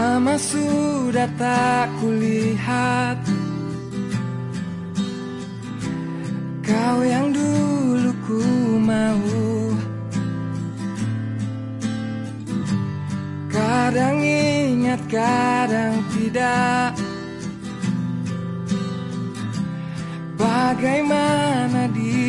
Lama sudah tak kulihat. Kau yang dulu ku mau. Kadang ingat, kadang tidak. Bagaimana dia